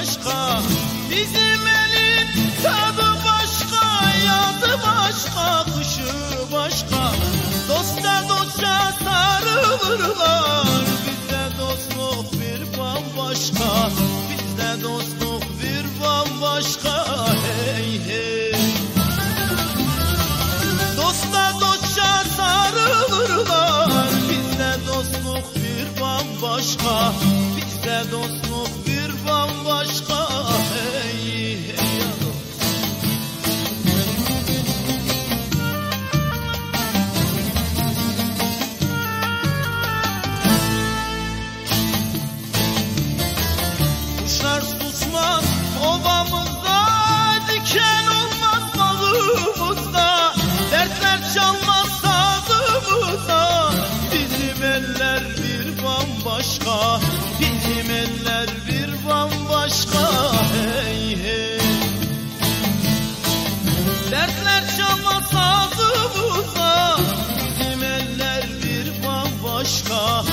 başka Bizim elin tadı başka Yazı başka kışı başka. Dosta dostça sarılırlar Bizde dostluk bir bambaşka. Bizde dostluk bir bambaşka Hey hey. Dosta dostça sarılırlar Bizde dostluk bir bambaşka. Bizde dostluk aşka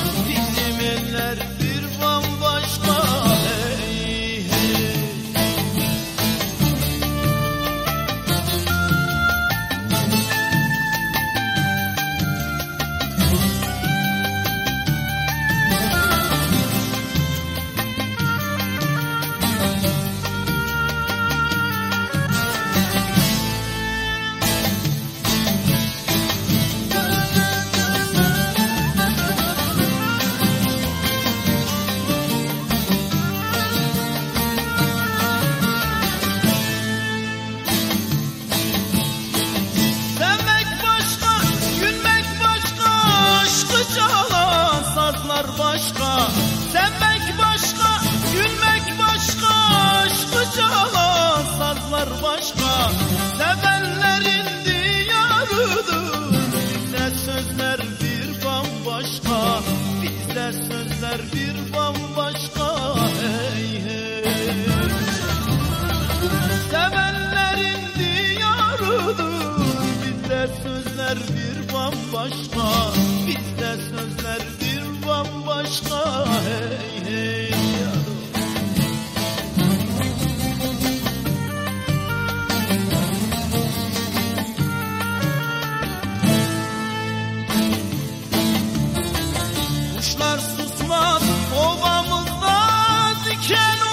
Söyler sözler bir bambaşka hey hey. Sevenlerin diyarıdır Biter sözler bir bambaşka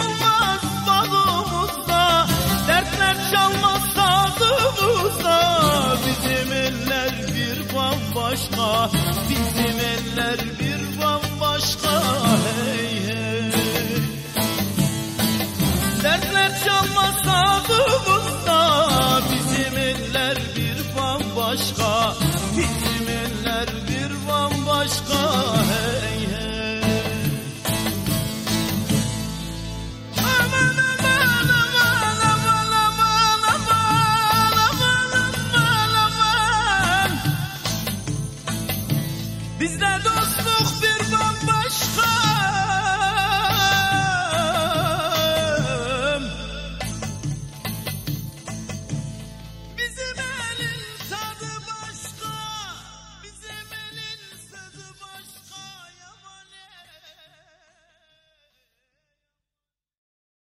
Vurmaz dalımızda Dertler çalmaz sağdımızda Bizim eller bir bambaşka Bizim eller bir bambaşka.